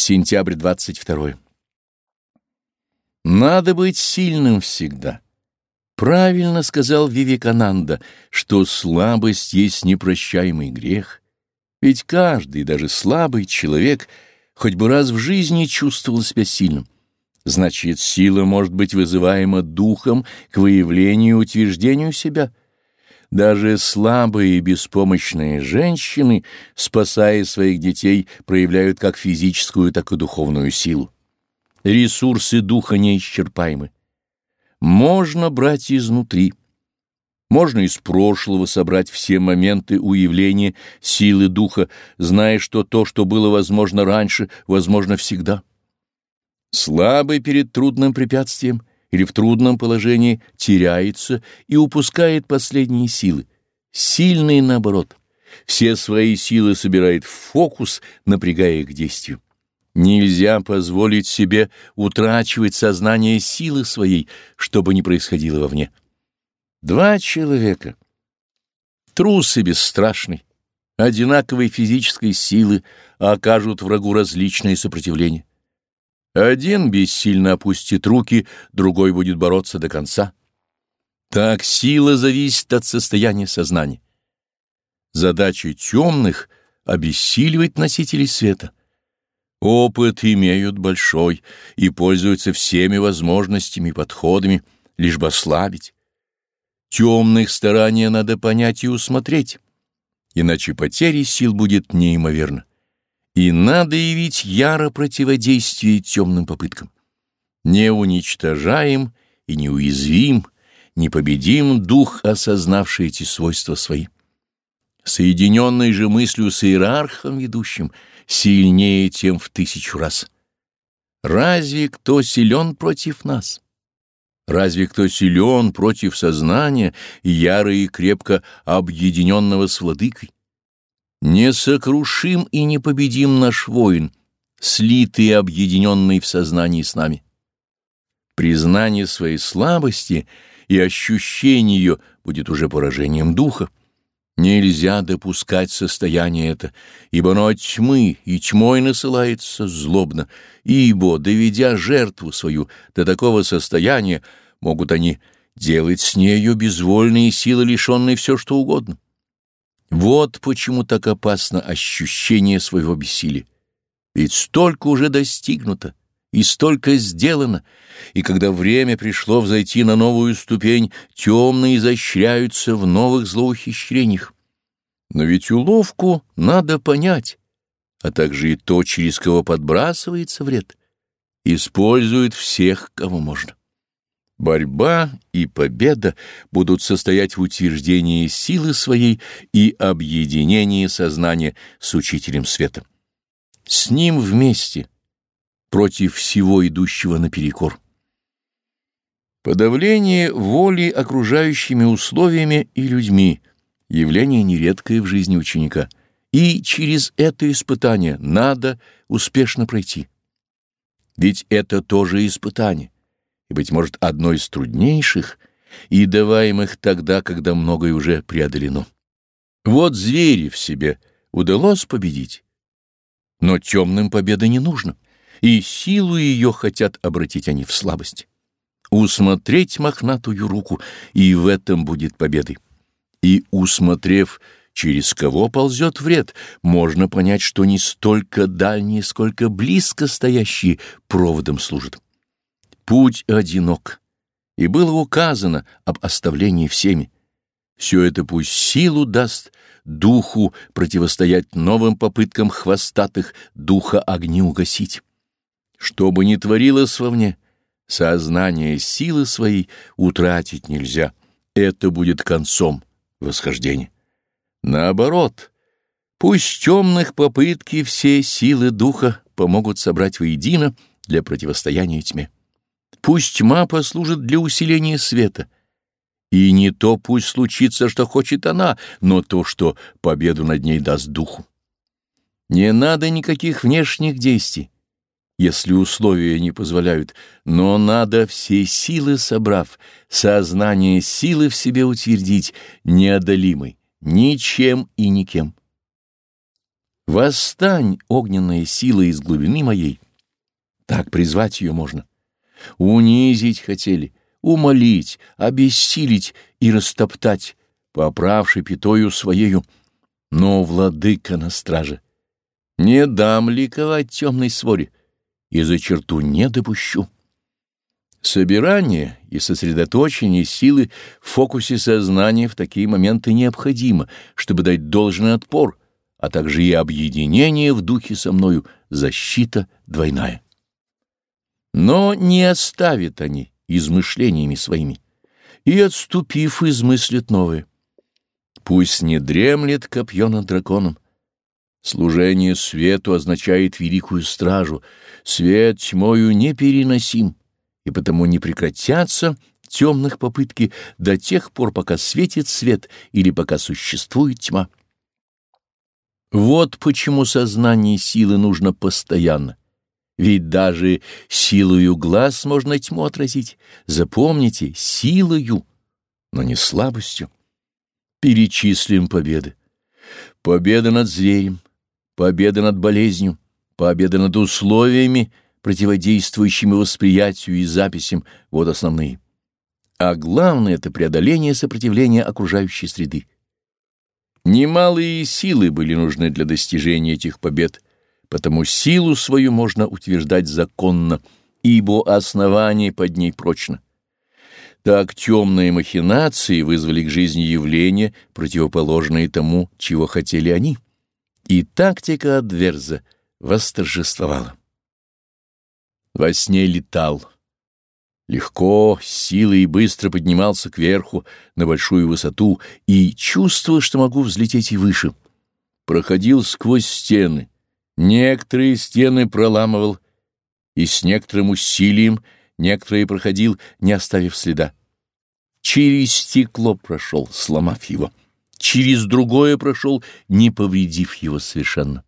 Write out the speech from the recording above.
Сентябрь 22. Надо быть сильным всегда. Правильно сказал Вивекананда, что слабость есть непрощаемый грех. Ведь каждый, даже слабый человек, хоть бы раз в жизни чувствовал себя сильным. Значит, сила может быть вызываема духом к выявлению и утверждению себя — даже слабые и беспомощные женщины, спасая своих детей, проявляют как физическую, так и духовную силу. Ресурсы духа неисчерпаемы. Можно брать изнутри. Можно из прошлого собрать все моменты уявления силы духа, зная, что то, что было возможно раньше, возможно всегда. Слабый перед трудным препятствием — или в трудном положении теряется и упускает последние силы. Сильный, наоборот, все свои силы собирает в фокус, напрягая их к действию. Нельзя позволить себе утрачивать сознание силы своей, чтобы не происходило вовне. Два человека, трус и бесстрашный, одинаковой физической силы, окажут врагу различные сопротивления. Один бессильно опустит руки, другой будет бороться до конца. Так сила зависит от состояния сознания. Задача темных — обессиливать носителей света. Опыт имеют большой и пользуются всеми возможностями и подходами, лишь бы ослабить. Темных старания надо понять и усмотреть, иначе потери сил будет неимоверно. И надо явить яро противодействие темным попыткам. Не уничтожаем и неуязвим, непобедим дух, осознавший эти свойства свои. Соединенный же мыслью с иерархом ведущим, сильнее, тем в тысячу раз. Разве кто силен против нас? Разве кто силен против сознания, яро и крепко объединенного с владыкой? Несокрушим и непобедим наш воин, слитый и объединенный в сознании с нами. Признание своей слабости и ощущение ее будет уже поражением духа. Нельзя допускать состояние это, ибо оно от тьмы и тьмой насылается злобно, ибо, доведя жертву свою до такого состояния, могут они делать с нею безвольные силы, лишенные все что угодно. Вот почему так опасно ощущение своего бессилия. Ведь столько уже достигнуто, и столько сделано, и когда время пришло взойти на новую ступень, темные изощряются в новых злоухищрениях. Но ведь уловку надо понять, а также и то, через кого подбрасывается вред. Использует всех, кого можно. Борьба и победа будут состоять в утверждении силы своей и объединении сознания с Учителем Света. С Ним вместе, против всего идущего наперекор. Подавление воли окружающими условиями и людьми — явление нередкое в жизни ученика, и через это испытание надо успешно пройти. Ведь это тоже испытание и, быть может, одно из труднейших и даваемых тогда, когда многое уже преодолено. Вот звери в себе удалось победить, но темным победы не нужно, и силу ее хотят обратить они в слабость. Усмотреть мохнатую руку, и в этом будет победой. И, усмотрев, через кого ползет вред, можно понять, что не столько дальние, сколько близко стоящие проводом служат. Путь одинок, и было указано об оставлении всеми. Все это пусть силу даст духу противостоять новым попыткам хвостатых духа огню гасить. Что бы ни творилось вовне, сознание силы своей утратить нельзя. Это будет концом восхождения. Наоборот, пусть темных попытки все силы духа помогут собрать воедино для противостояния тьме. Пусть тьма послужит для усиления света. И не то пусть случится, что хочет она, но то, что победу над ней даст духу. Не надо никаких внешних действий, если условия не позволяют, но надо все силы собрав, сознание силы в себе утвердить, неодолимой, ничем и никем. Восстань, огненная сила из глубины моей. Так призвать ее можно. Унизить хотели, умолить, обессилить и растоптать, поправши пятою своею, но владыка на страже. Не дам ликовать темной своре, и за черту не допущу. Собирание и сосредоточение силы в фокусе сознания в такие моменты необходимо, чтобы дать должный отпор, а также и объединение в духе со мною, защита двойная. Но не оставят они измышлениями своими, и, отступив, измыслят новые. Пусть не дремлет копье над драконом. Служение свету означает великую стражу, свет тьмою непереносим и потому не прекратятся темных попытки до тех пор, пока светит свет или пока существует тьма. Вот почему сознание силы нужно постоянно. Ведь даже силою глаз можно тьму отразить. Запомните, силою, но не слабостью. Перечислим победы. Победа над зверем, победа над болезнью, победа над условиями, противодействующими восприятию и записям, вот основные. А главное — это преодоление сопротивления окружающей среды. Немалые силы были нужны для достижения этих побед, потому силу свою можно утверждать законно, ибо основание под ней прочно. Так темные махинации вызвали к жизни явления, противоположные тому, чего хотели они, и тактика Адверза восторжествовала. Во сне летал. Легко, силой и быстро поднимался кверху на большую высоту и чувствовал, что могу взлететь и выше. Проходил сквозь стены. Некоторые стены проламывал, и с некоторым усилием некоторые проходил, не оставив следа. Через стекло прошел, сломав его. Через другое прошел, не повредив его совершенно.